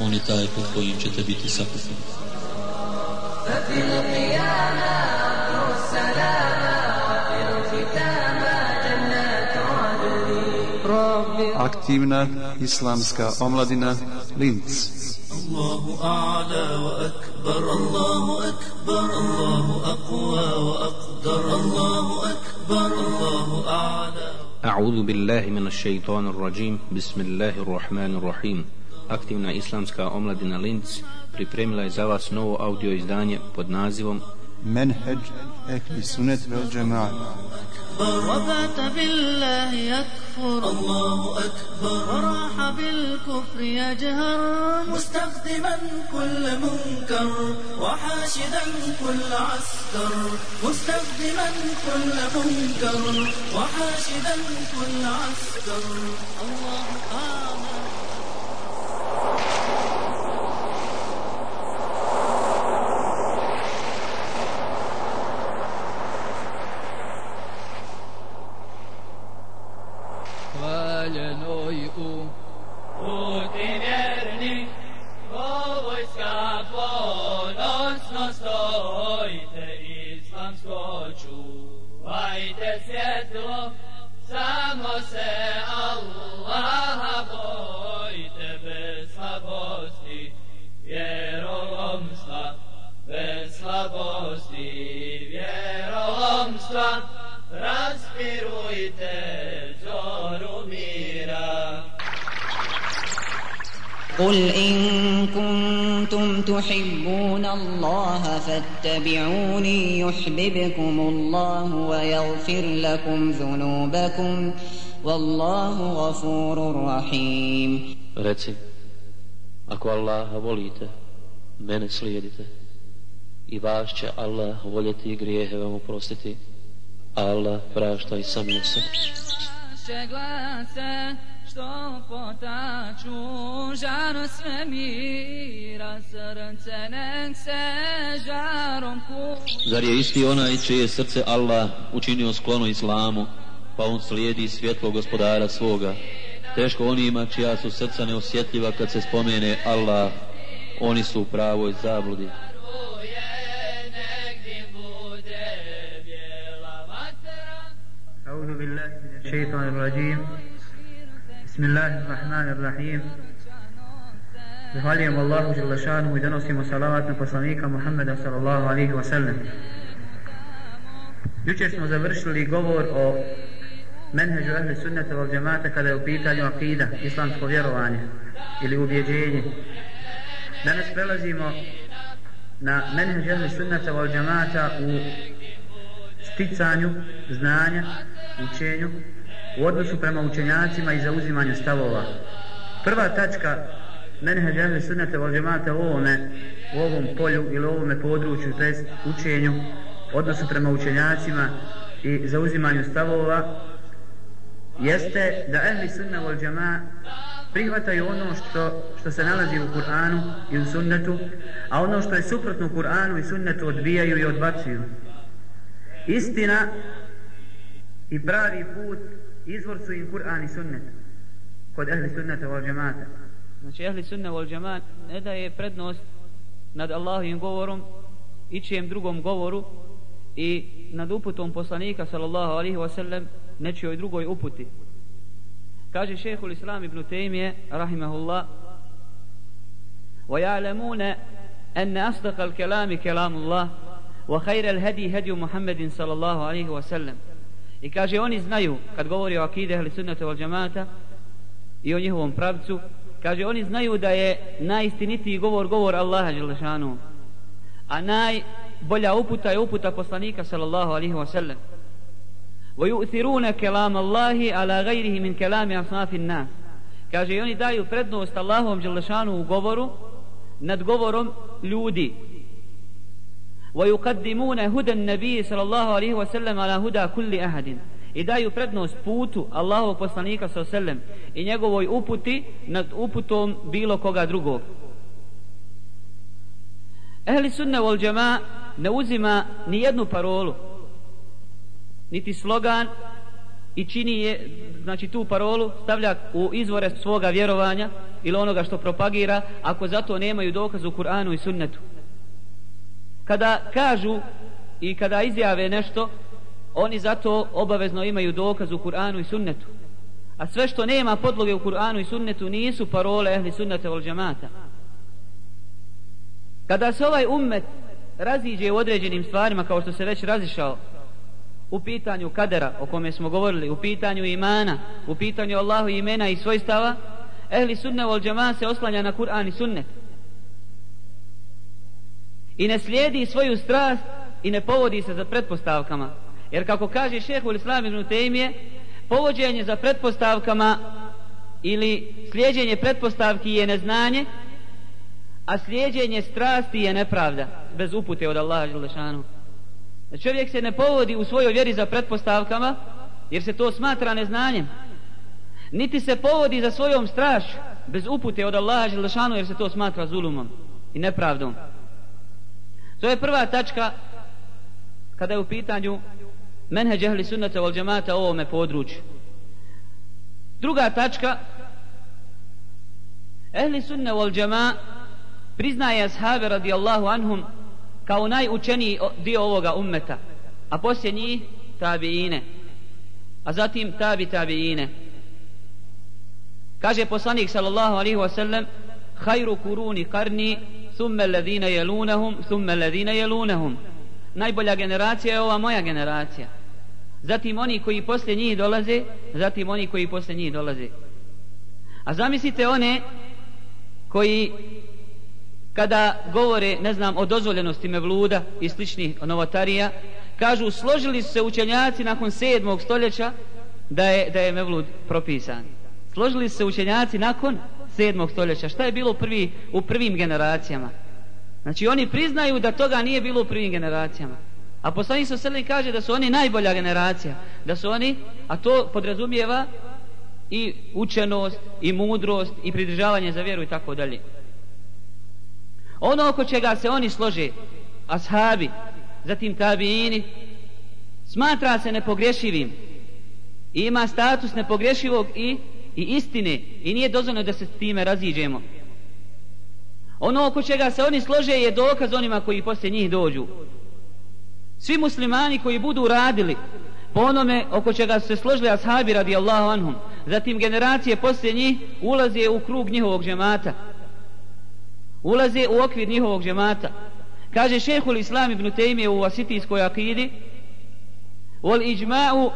On je taj pod kojim ćete biti sakupani. ففي القيامة السلام وفي الختامة aktivna islamska omladina Linz. الله أعلى وأكبر الله أكبر الله أقوى وأقدر الله أكبر الله أعلى أعوذ بالله من الشيطان الرجيم بسم الله الرحمن الرحيم Aktivna islamska omladina Linz pripremila je za vas novo audio izdanje pod nazivom منهج أهل السنة والجماعة وبات بالله يكفر الله أكبر وراح بالكفر يجهر مستخدما كل منكر وحاشدا كل عسكر مستخدما كل منكر وحاشدا كل عسكر الله أعلم الله ويغفر لكم ذنوبكم والله غفور رحيم Reci, ako Allaha volite, mene slijedite i vas će Allah voljeti i grijehe vam oprostiti. Allah prašta i samio se. što potaču žar svemira srce nek se žarom ku Zar je isti onaj čije srce Allah učinio sklono islamu pa on slijedi svjetlo gospodara svoga teško onima čija su srca neosjetljiva kad se spomene Allah oni su u pravoj zabludi أعوذ بالله من الشيطان الرجيم Bismillahirrahmanirrahim. Zahvaljujem Allahu Đelešanu i donosimo salavat na poslanika Muhammeda sallallahu alihi wa sallam. Jučer smo završili govor o menheđu ahli sunnata val džemata kada je u pitanju akida, islamsko vjerovanje ili ubjeđenje. Danas prelazimo na menheđu ahli sunnata val džemata u sticanju znanja, učenju, u odnosu prema učenjacima i zauzimanju stavova. Prva tačka menheđa ehli sunnata vol džemata u ovome, u ovom polju ili u ovome području, to jest učenju, odnosu prema učenjacima i zauzimanju stavova, jeste da ehli sunna vol džema prihvataju ono što, što se nalazi u Kur'anu i u sunnetu, a ono što je suprotno Kur'anu i sunnetu odbijaju i odbacuju. Istina i pravi put izvor su im Kur'an i sunnet kod ehli sunnata wal džemata znači ehli sunna wal džemat ne daje prednost nad Allahovim govorom i čijem drugom govoru i nad uputom poslanika sallallahu alaihi wa sallam nečijoj drugoj uputi kaže šehhul islam ibn Taymije rahimahullah ويعلمون أن أصدق الكلام كلام الله وخير الهدي هدي محمد صلى الله عليه وسلم I kaže, oni znaju, kad govori o akide ili sunnete od džamata i o njihovom pravcu, kaže, oni znaju da je najistinitiji govor, govor Allaha Đelešanu. A najbolja uputa je uputa poslanika, sallallahu alihi wasallam. ويؤثرون كلام الله على غيره من كلام أصناف الناس Kaže, i oni daju prednost Allahovom Đelešanu u govoru nad govorom ljudi. وَيُقَدِّمُونَ هُدَ النَّبِيِ صلى الله عليه وسلم على هُدَى كُلِّ أَهَدٍ i daju prednost putu Allahovog poslanika sa oselem i njegovoj uputi nad uputom bilo koga drugog. Ehli sunne vol džema ne uzima ni jednu parolu, niti slogan i čini je, znači tu parolu stavlja u izvore svoga vjerovanja ili onoga što propagira, ako zato nemaju dokaz u Kur'anu i sunnetu. Kada kažu i kada izjave nešto, oni zato obavezno imaju dokaz u Kur'anu i sunnetu. A sve što nema podloge u Kur'anu i sunnetu nisu parole ehli sunnete vol džamata. Kada se ovaj ummet raziđe u određenim stvarima kao što se već razišao u pitanju kadera o kome smo govorili, u pitanju imana, u pitanju Allahu imena i svojstava, ehli sunne vol džamata se oslanja na Kur'an i sunnet. I ne slijedi svoju strast i ne povodi se za pretpostavkama Jer kako kaže šehu Islam ibn Tejmije, povođenje za pretpostavkama ili slijedjenje pretpostavki je neznanje, a slijedjenje strasti je nepravda, bez upute od Allaha Želešanu. Čovjek se ne povodi u svojoj vjeri za pretpostavkama, jer se to smatra neznanjem. Niti se povodi za svojom strašću, bez upute od Allaha Želešanu, jer se to smatra zulumom i nepravdom. To je prva tačka kada je u pitanju menheđ ehli sunnata vol džemata u ovome području. Druga tačka, ehli sunne vol džema priznaje ashabe radijallahu anhum kao najučeniji dio ovoga ummeta, a poslije njih tabiine, a zatim tabi tabiine. Kaže poslanik sallallahu alaihi wasallam, hajru kuruni karni, thumme ladina jelunahum, thumme ladina jelunahum najbolja generacija je ova moja generacija. Zatim oni koji posle njih dolaze, zatim oni koji posle njih dolaze. A zamislite one koji kada govore, ne znam, o dozvoljenosti mevluda i sličnih novotarija, kažu složili su se učenjaci nakon sedmog stoljeća da je, da je mevlud propisan. Složili su se učenjaci nakon sedmog stoljeća. Šta je bilo prvi, u prvim generacijama? Znači oni priznaju da toga nije bilo u prvim generacijama. A poslanik sa selim kaže da su oni najbolja generacija. Da su oni, a to podrazumijeva i učenost, i mudrost, i pridržavanje za vjeru i tako dalje. Ono oko čega se oni slože, ashabi, zatim tabiini, smatra se nepogrešivim. I ima status nepogrešivog i, i istine. I nije dozvoljeno da se s time raziđemo. Ono oko čega se oni slože je dokaz onima koji posle njih dođu. Svi muslimani koji budu radili po onome oko čega su se složili ashabi radi Allahu anhum, zatim generacije posle njih ulaze u krug njihovog džemata. Ulaze u okvir njihovog džemata. Kaže šehhul islam ibn Tejmije u asitijskoj akidi Wal iđma'u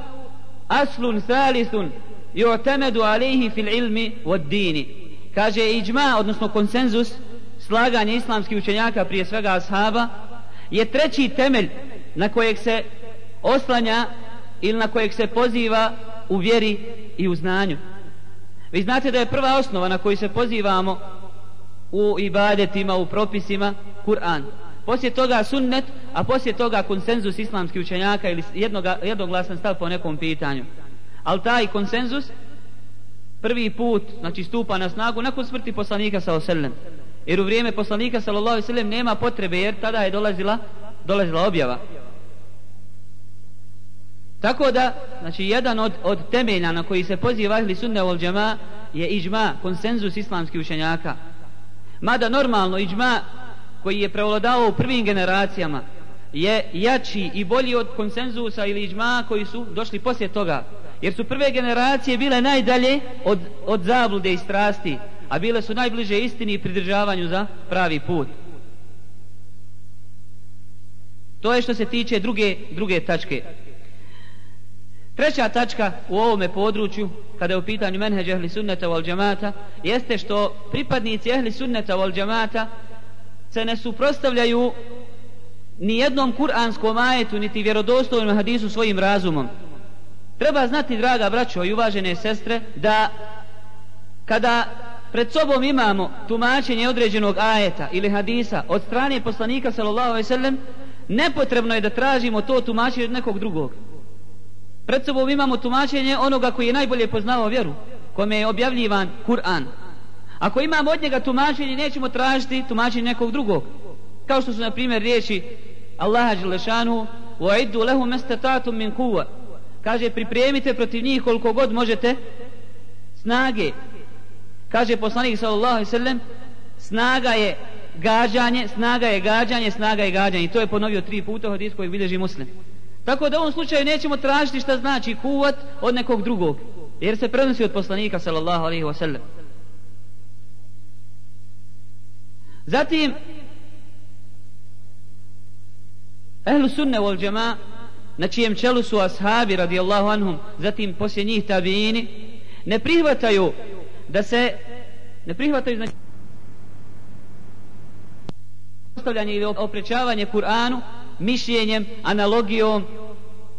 aslun thalithun yu'tamadu alayhi fil ilmi wad dini. Kaže iđma, odnosno konsenzus, slaganje islamskih učenjaka prije svega ashaba je treći temelj na kojeg se oslanja ili na kojeg se poziva u vjeri i u znanju. Vi znate da je prva osnova na koju se pozivamo u ibadetima, u propisima, Kur'an. Poslije toga sunnet, a poslije toga konsenzus islamskih učenjaka ili jednoga, jednoglasan stav po nekom pitanju. Ali taj konsenzus prvi put, znači stupa na snagu nakon smrti poslanika sa oselem. Jer u vrijeme poslanika sallallahu alejhi ve sellem nema potrebe jer tada je dolazila dolazila objava. Tako da, znači jedan od, od temelja na koji se poziva ahli sunne wal džema je iđma, konsenzus islamskih učenjaka. Mada normalno iđma koji je prevladao u prvim generacijama je jači i bolji od konsenzusa ili iđma koji su došli poslije toga. Jer su prve generacije bile najdalje od, od zablude i strasti a bile su najbliže istini i pridržavanju za pravi put. To je što se tiče druge, druge tačke. Treća tačka u ovome području, kada je u pitanju menheđ ehli sunneta wal džamata, jeste što pripadnici ehli sunneta wal džamata se ne suprostavljaju ni jednom kuranskom ajetu, niti vjerodostojnom hadisu svojim razumom. Treba znati, draga braćo i uvažene sestre, da kada pred sobom imamo tumačenje određenog ajeta ili hadisa od strane poslanika sallallahu alejhi ve sellem nepotrebno je da tražimo to tumačenje od nekog drugog. Pred sobom imamo tumačenje onoga koji je najbolje poznavao vjeru kome je objavljivan Kur'an. Ako imamo od njega tumačenje nećemo tražiti tumačenje nekog drugog. Kao što su na primjer riječi Allaha Đelešanu وَعِدُّ لَهُ lahu mastatatum min quwwa kaže pripremite protiv njih koliko god možete snage. Kaže poslanik sallallahu alejhi ve sellem snaga je gađanje snaga je gađanje snaga je gađanje. I to je ponovio tri puta u hadisu koji bilježi muslim. Tako da u ovom slučaju nećemo tražiti šta znači kuvat od nekog drugog jer se prenosi od poslanika sallallahu alejhi ve sellem. Zatim Ehlu sunne wal džema na čijem čelu su ashabi radijallahu anhum zatim poslije njih tabini ne prihvataju da se ne prihvataju znači ostavljanje ili oprečavanje Kur'anu mišljenjem, analogijom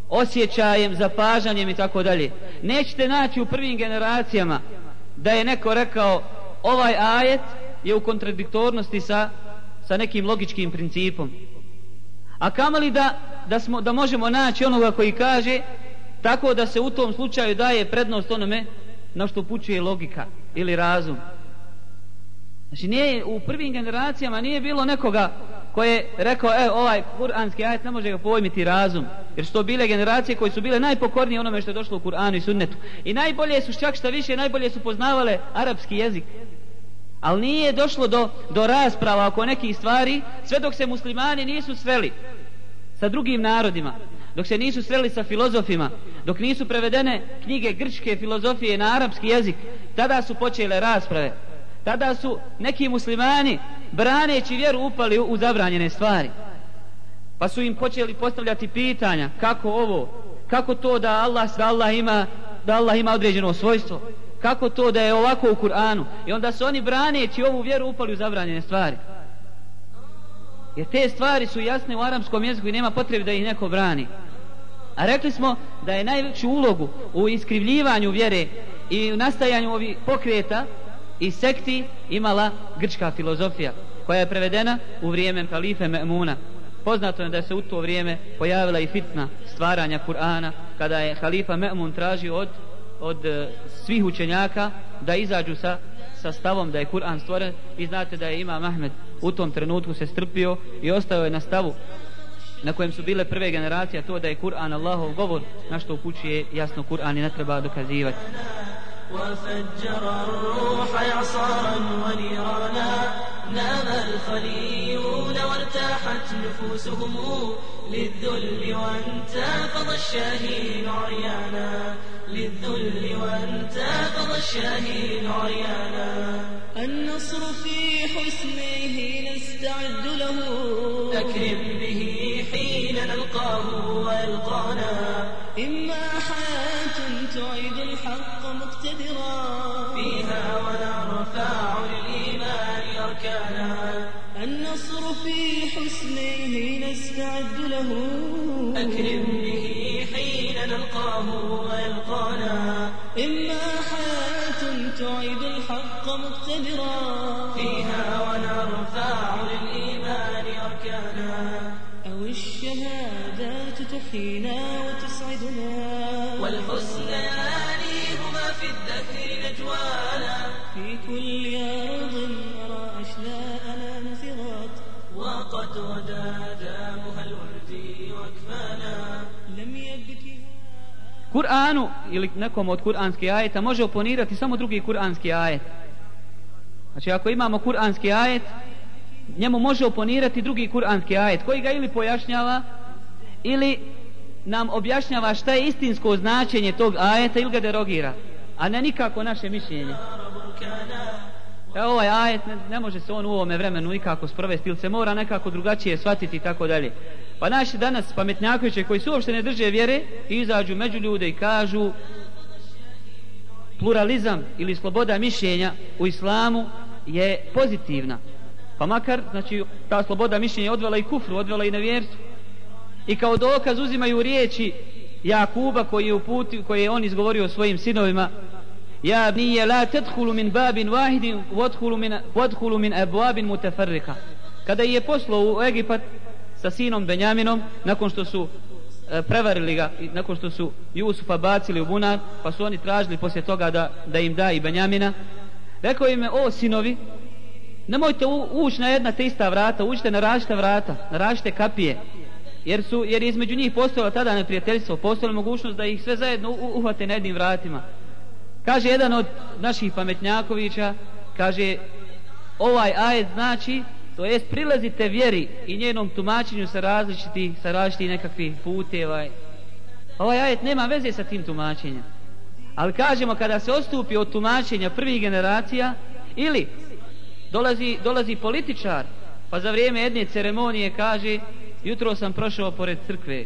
osjećajem, zapažanjem i tako dalje. Nećete naći u prvim generacijama da je neko rekao ovaj ajet je u kontradiktornosti sa, sa nekim logičkim principom. A kamali da, da, smo, da možemo naći onoga koji kaže tako da se u tom slučaju daje prednost onome na što pučuje logika ili razum. Znači nije, u prvim generacijama nije bilo nekoga koji je rekao e, ovaj kuranski ajet ne može ga pojmiti razum. Jer su to bile generacije koje su bile najpokornije onome što je došlo u Kur'anu i sunnetu. I najbolje su čak šta više najbolje su poznavale arapski jezik. Ali nije došlo do, do rasprava oko nekih stvari sve dok se muslimani nisu sveli sa drugim narodima dok se nisu sreli sa filozofima dok nisu prevedene knjige grčke filozofije na arapski jezik tada su počele rasprave. Tada su neki muslimani braneći vjeru upali u zabranjene stvari. Pa su im počeli postavljati pitanja kako ovo kako to da Allah da Allah ima da Allah ima određeno svojstvo? Kako to da je ovako u Kur'anu? I onda su oni braneći ovu vjeru upali u zabranjene stvari jer te stvari su jasne u aramskom jeziku i nema potrebe da ih neko brani. A rekli smo da je najveću ulogu u iskrivljivanju vjere i u nastajanju ovih pokreta i sekti imala grčka filozofija koja je prevedena u vrijeme kalife Me'muna. Poznato je da se u to vrijeme pojavila i fitna stvaranja Kur'ana kada je halifa Me'mun tražio od od eh, svih učenjaka da izađu sa, sa stavom da je Kur'an stvoren. I znate da je Imam Ahmed u tom trenutku se strpio i ostao je na stavu na kojem su bile prve generacije to da je Kur'an Allahov govor na što upućuje jasno Kur'an i ne treba dokazivati وفجر الروح إعصارا ونيرانا نام الخليون وارتاحت نفوسهم للذل وانتفض الشاهين عريانا للذل وانتفض الشاهين عريانا النصر في حسنه نستعد له. أكرم به حين نلقاه ويلقانا إما حياة تعيد الحق مقتدرا. فيها ونرفع للإيمان أركانا. النصر في حسنه نستعد له. أكرم نلقاه ويلقانا. إما حياة تعيد الحق مقتدرا. فيها ونرفع للإيمان أركانا. أو الشهادات تحيينا وتسعدنا. والحسنيان هما في الذكر نجوانا. في كل أرض أرى أشلاءنا نثرات وقد غدا دامها الورد وكفانا لم يبكها Kur'anu ili nekom od kur'anskih ajeta može oponirati samo drugi kur'anski ajet. Znači ako imamo kur'anski ajet, njemu može oponirati drugi kur'anski ajet koji ga ili pojašnjava ili nam objašnjava šta je istinsko značenje tog ajeta ili ga derogira a ne nikako naše mišljenje E, ovaj ajet ne, ne može se on u ovome vremenu nikako sprovesti ili se mora nekako drugačije shvatiti i tako dalje. Pa naši danas pametnjakoviće koji su uopšte ne drže vjere izađu među ljude i kažu pluralizam ili sloboda mišljenja u islamu je pozitivna. Pa makar znači ta sloboda mišljenja odvela i kufru odvela i nevjerstvo. I kao dokaz uzimaju riječi Jakuba koji je uputi, koji je on izgovorio svojim sinovima Ja nije la tedhulu min babin wahidin vodhulu min, vodhulu min ebuabin mutefarrika. Kada je poslao u Egipat sa sinom Benjaminom, nakon što su e, prevarili ga, nakon što su Jusufa bacili u bunar, pa su oni tražili poslije toga da, da im da i Benjamina, rekao im je, o sinovi, nemojte ući na jedna te ista vrata, uđite na različite vrata, na različite kapije, jer su jer između njih postojalo tada neprijateljstvo, postojala mogućnost da ih sve zajedno uhvate na jednim vratima. Kaže jedan od naših pametnjakovića, kaže ovaj ajet znači to jest prilazite vjeri i njenom tumačenju sa različitih sa različitih nekakvih puteva. Ovaj ajet nema veze sa tim tumačenjem. Ali kažemo kada se ostupi od tumačenja prvih generacija ili dolazi, dolazi političar pa za vrijeme jedne ceremonije kaže jutro sam prošao pored crkve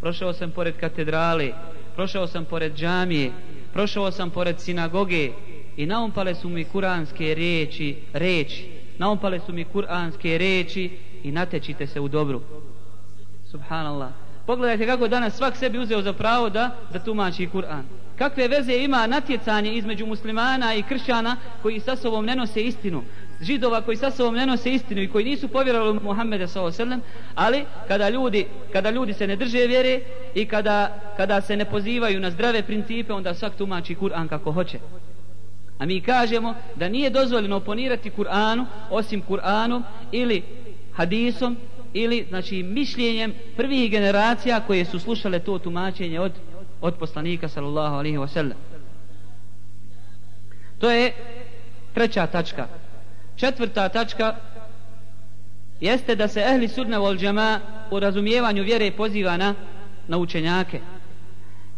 prošao sam pored katedrale prošao sam pored džamije prošao sam pored sinagoge i naumpale su mi kuranske riječi reči naumpale su mi kuranske reči i natečite se u dobru. Subhanallah. Pogledajte kako danas svak sebi uzeo za pravo da da tumači Kur'an. Kakve veze ima natjecanje između muslimana i kršćana koji sa sobom ne nose istinu? Židova koji sa sobom ne nose istinu i koji nisu povjerovali Muhammeda s.a.v. ali kada ljudi, kada ljudi se ne drže vjere i kada, kada se ne pozivaju na zdrave principe onda svak tumači Kur'an kako hoće a mi kažemo da nije dozvoljeno oponirati Kur'anu osim Kur'anom ili hadisom ili znači mišljenjem prvih generacija koje su slušale to tumačenje od, od poslanika sallallahu alaihi wa sallam to je treća tačka Četvrta tačka jeste da se ehli sudna vol džema u razumijevanju vjere poziva na, na učenjake.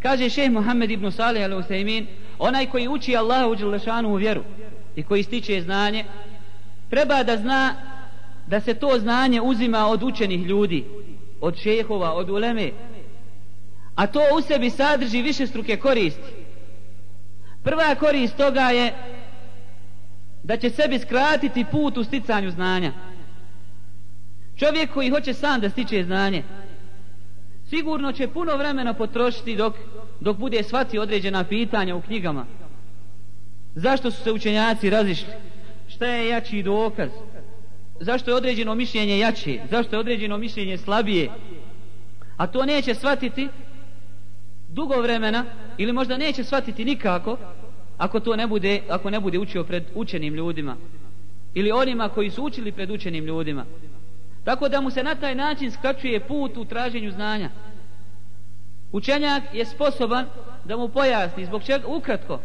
Kaže šejh Muhammed ibn Salih al Usaymin, onaj koji uči Allaha u Đelešanu u vjeru i koji stiče znanje, treba da zna da se to znanje uzima od učenih ljudi, od šehova, od uleme, a to u sebi sadrži više struke koristi. Prva korist toga je da će sebi skratiti put u sticanju znanja. Čovjek koji hoće sam da stiče znanje, sigurno će puno vremena potrošiti dok, dok bude svati određena pitanja u knjigama. Zašto su se učenjaci razišli? Šta je jači dokaz? Zašto je određeno mišljenje jače? Zašto je određeno mišljenje slabije? A to neće shvatiti dugo vremena ili možda neće shvatiti nikako ako to ne bude, ako ne bude učio pred učenim ljudima ili onima koji su učili pred učenim ljudima. Tako da mu se na taj način skraćuje put u traženju znanja. Učenjak je sposoban da mu pojasni zbog čega ukratko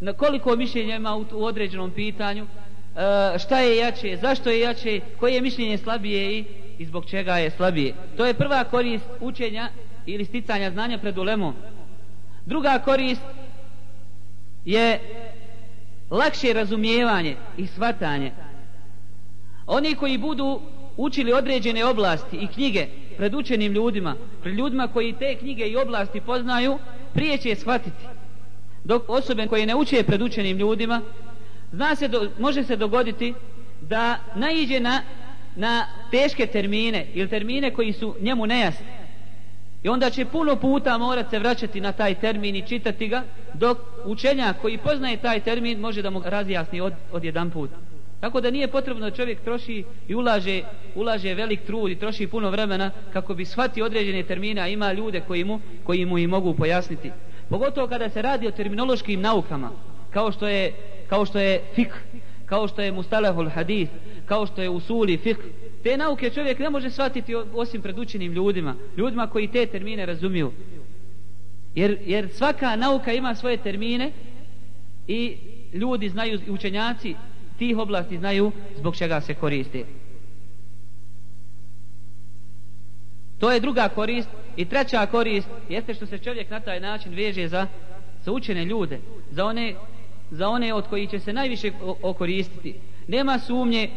na koliko mišljenja ima u, u određenom pitanju, e, šta je jače, zašto je jače, koje je mišljenje slabije i, i zbog čega je slabije. To je prva korist učenja ili sticanja znanja pred ulemom. Druga korist je lakše razumijevanje i svatanje. Oni koji budu učili određene oblasti i knjige pred učenim ljudima, pred ljudima koji te knjige i oblasti poznaju, prije će je shvatiti. Dok osobe koje ne uče pred učenim ljudima, zna se do, može se dogoditi da naiđe na, na teške termine ili termine koji su njemu nejasni. I onda će puno puta morat se vraćati na taj termin i čitati ga, dok učenja koji poznaje taj termin može da mu razjasni od, od jedan put. Tako da nije potrebno da čovjek troši i ulaže, ulaže velik trud i troši puno vremena kako bi shvatio određene termine, a ima ljude koji mu, koji mu i mogu pojasniti. Pogotovo kada se radi o terminološkim naukama, kao što je, kao što je fik, kao što je mustalahul hadith, kao što je usuli fik, te nauke čovjek ne može shvatiti osim pred učenim ljudima, ljudima koji te termine razumiju. Jer, jer svaka nauka ima svoje termine i ljudi znaju, učenjaci tih oblasti znaju zbog čega se koriste. To je druga korist i treća korist jeste što se čovjek na taj način veže za, za učene ljude, za one, za one od koji će se najviše okoristiti. Nema sumnje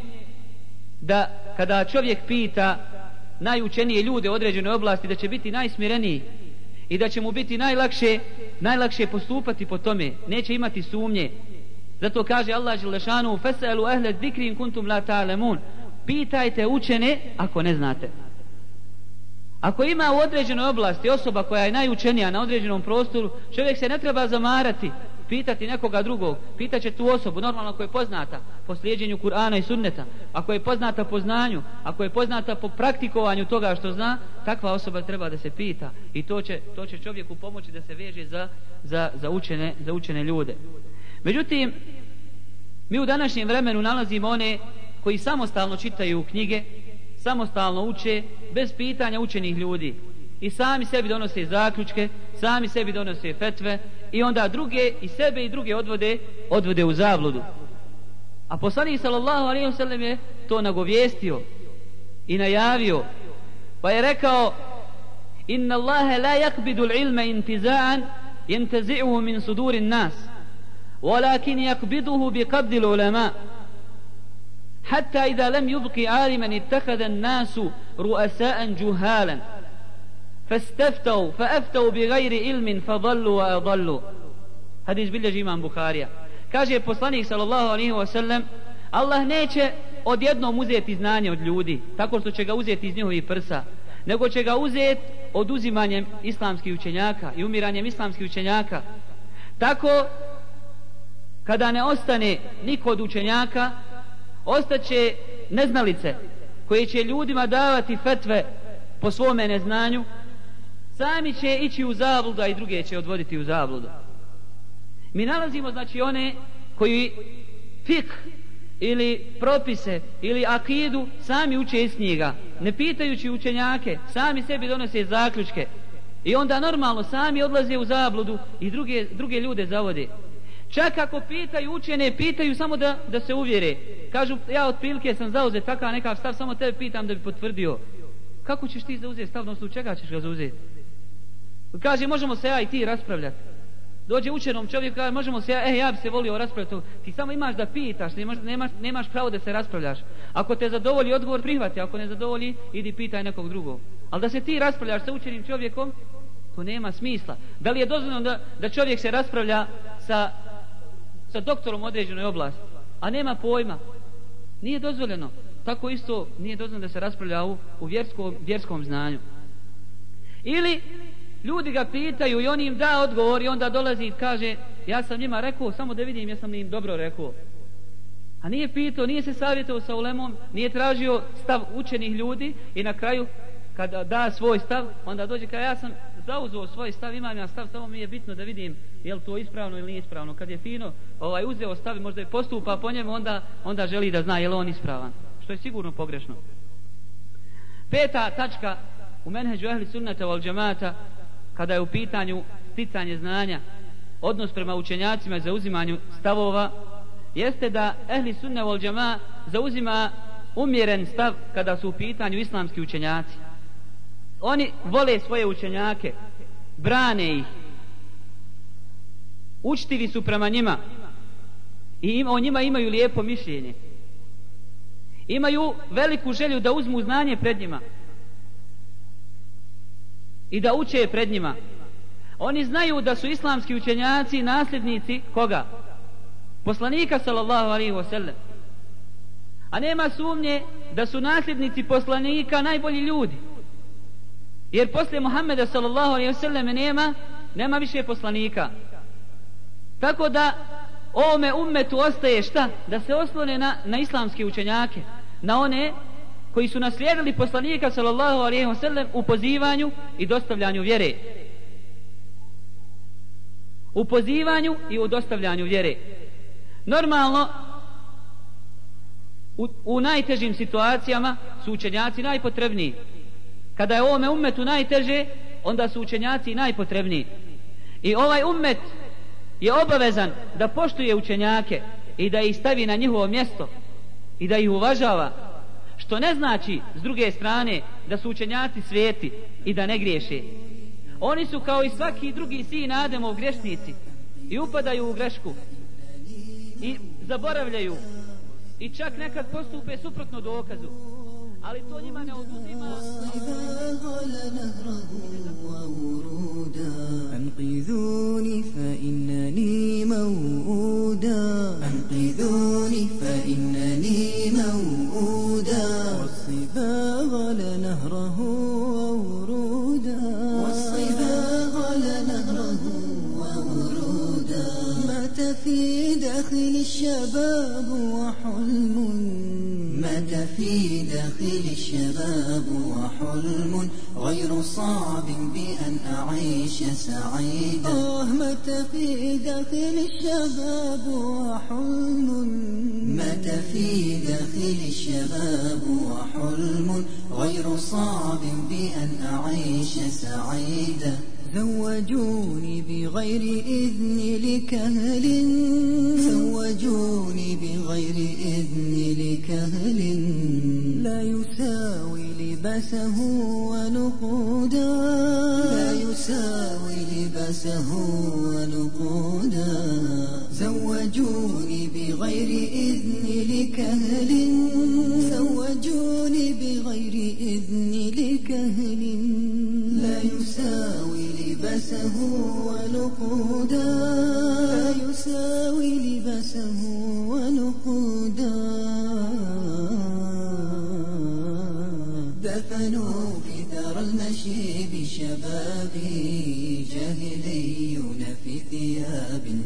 da kada čovjek pita najučenije ljude određene oblasti da će biti najsmireniji i da će mu biti najlakše najlakše postupati po tome. Neće imati sumnje. Zato kaže Allah Želešanu fesalu ehle zikrim kuntum la ta'lemun pitajte učene ako ne znate. Ako ima u određenoj oblasti osoba koja je najučenija na određenom prostoru čovjek se ne treba zamarati pitati nekoga drugog, pitaće tu osobu, normalno ako je poznata po slijedjenju Kur'ana i sunneta, ako je poznata po znanju, ako je poznata po praktikovanju toga što zna, takva osoba treba da se pita i to će, to će čovjeku pomoći da se veže za, za, za, učene, za učene ljude. Međutim, mi u današnjem vremenu nalazimo one koji samostalno čitaju knjige, samostalno uče, bez pitanja učenih ljudi. I sami sebi donose zaključke, sami sebi donose fetve i onda druge i sebe i druge odvode, odvode u zabludu. A poslanik sallallahu alejhi ve sellem je to nagovijestio i najavio. Pa je rekao: "Inna Allaha la yaqbidu al-ilma intiza'an yantazi'uhu min sudurin nas, walakin yaqbiduhu biqabdi al-ulama." حتى إذا لم يبق عالما اتخذ الناس رؤساء جهالا فاستفتوا فأفتوا بغير علم فضلوا وأضلوا hadis bilježi imam Bukharija. Kaže poslanik sallallahu alaihi wa sallam, Allah neće odjednom uzeti znanje od ljudi, tako što će ga uzeti iz njihovih prsa, nego će ga uzeti od uzimanjem islamskih učenjaka i umiranjem islamskih učenjaka. Tako, kada ne ostane niko od učenjaka, ostaće neznalice koje će ljudima davati fetve po svome neznanju, sami će ići u zabludu, a i druge će odvoditi u zabludu. Mi nalazimo znači one koji fik ili propise ili akidu sami uče iz knjiga, ne pitajući učenjake, sami sebi donose zaključke i onda normalno sami odlaze u zabludu i druge, druge ljude zavode. Čak ako pitaju učene, pitaju samo da, da se uvjere. Kažu, ja otprilike sam zauzet takav nekav stav, samo tebe pitam da bi potvrdio. Kako ćeš ti zauzeti stav, odnosno čega ćeš ga zauzeti? Kaže, možemo se ja i ti raspravljati. Dođe učenom čovjek kaže možemo se ja, e ja bi se volio raspravljati. Ti samo imaš da pitaš nemaš, nemaš, nemaš pravo da se raspravljaš. Ako te zadovolji odgovor prihvati ako ne zadovolji idi pitaj nekog drugog. Ali da se ti raspravljaš sa učenim čovjekom to nema smisla. Da li je dozvoljeno da, da čovjek se raspravlja sa, sa doktorom određenoj oblasti? A nema pojma. Nije dozvoljeno. Tako isto nije dozvoljeno da se raspravlja u, u vjerskom, vjerskom znanju. Ili Ljudi ga pitaju i on im da odgovor i onda dolazi i kaže ja sam njima rekao samo da vidim jesam li im dobro rekao. A nije pitao, nije se savjetovao sa ulemom, nije tražio stav učenih ljudi i na kraju kada da svoj stav, onda dođe kada ja sam zauzeo svoj stav, imam ja stav, samo mi je bitno da vidim je li to ispravno ili nije ispravno. Kad je fino ovaj, uzeo stav i možda je postupa po njemu, onda, onda želi da zna je li on ispravan. Što je sigurno pogrešno. Peta tačka u menheđu ehli sunnata wal džemata kada je u pitanju sticanje znanja, odnos prema učenjacima za uzimanju stavova, jeste da ehli sunne vol džama zauzima umjeren stav kada su u pitanju islamski učenjaci. Oni vole svoje učenjake, brane ih, učtivi su prema njima i im, o njima imaju lijepo mišljenje. Imaju veliku želju da uzmu znanje pred njima i da uče pred njima. Oni znaju da su islamski učenjaci nasljednici koga? Poslanika sallallahu alaihi wa sallam. A nema sumnje da su nasljednici poslanika najbolji ljudi. Jer posle Muhammeda sallallahu alaihi wa sallam nema, nema više poslanika. Tako da ovome ummetu ostaje šta? Da se oslone na, na islamske učenjake. Na one koji su naslijedili poslanika sallallahu alejhi ve sellem u pozivanju i dostavljanju vjere. U pozivanju i u dostavljanju vjere. Normalno u, u najtežim situacijama su učenjaci najpotrebniji. Kada je ovome ummetu najteže, onda su učenjaci najpotrebniji. I ovaj ummet je obavezan da poštuje učenjake i da ih stavi na njihovo mjesto i da ih uvažava Što ne znači, s druge strane, da su učenjaci sveti i da ne griješe. Oni su kao i svaki drugi sin Ademov grešnici i upadaju u grešku i zaboravljaju i čak nekad postupe suprotno dokazu. Ali to njima. أنقذوني فإنني موؤودا. أنقذوني فإنني موؤودا. والصباغ لنهره وورودا والصباغ لنهره وورودا في داخل الشباب وحلم مات في داخل الشباب وحلم غير صعب بأن أعيش سعيدا. آه مات في داخل الشباب وحلم. مات في داخل الشباب وحلم غير صعب بأن أعيش سعيدا. زوجوني بغير إذن لكهل. زوجوني بغير إذن لكهل لا يساوي لباسه ونقودا. لا يساوي لباسه ونقودا. زوجوني بغير إذن لكهل. زوجوني بغير إذن لكهل. لا يساوي لباسه ونقودا. لا يساوي لباسه أبكي بشبابي جاهليون في ثياب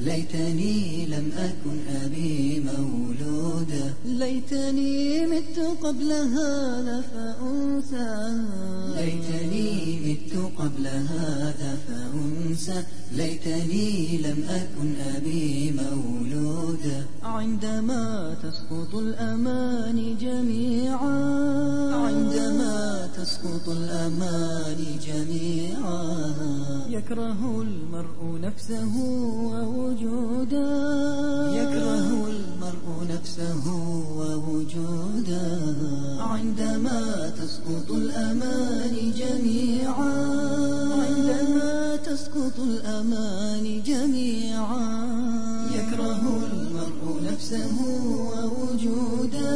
ليتني لم أكن أبي مولودا ليتني مت قبل هذا فأنسى. ليتني مت قبل هذا فأنسى. ليتني لم أكن أبي مولودا عندما تسقط الأمان جميعا. عندما تسقط الأمان جميعا. يكره المرء نفسه ووجودا. يكره المرء نفسه ووجودا. عندما تسقط الأمان جميعا. عندما تسقط الأمان جميعا. يكره المرء نفسه ووجودا.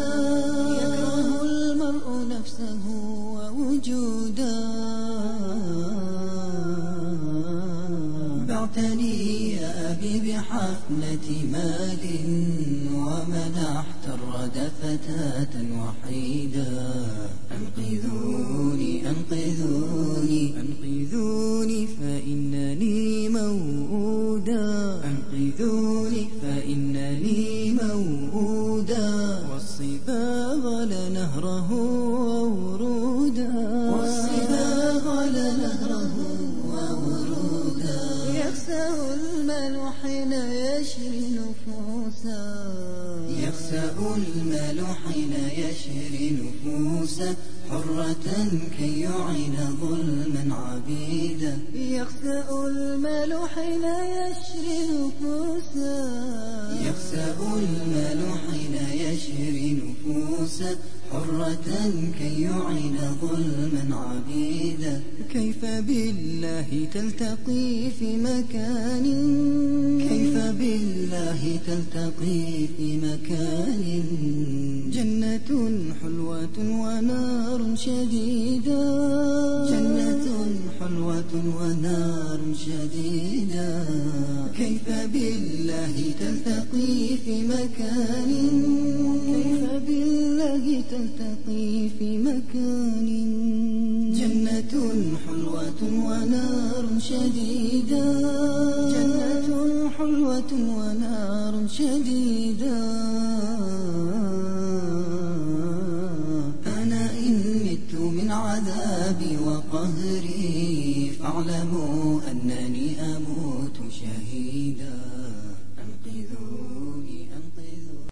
يكره المرء نفسه ووجودا. بعتني يا أبي بحفنة مال ومنحت الرد فتاة وحيدا. أنقذوني أنقذوني أنقذوني. كي يعين ظلما عبيدا. كيف بالله تلتقي في مكان؟ كيف بالله تلتقي في مكان؟ جنة حلوة ونار شديدة. جنة حلوة ونار شديدة. كيف بالله تلتقي في مكان؟ كيف بالله تلتقي في مكان جنة حلوة ونار شديدة. جنة حلوة ونار شديدة. أنا إن مت من عذابي وقهري فاعلموا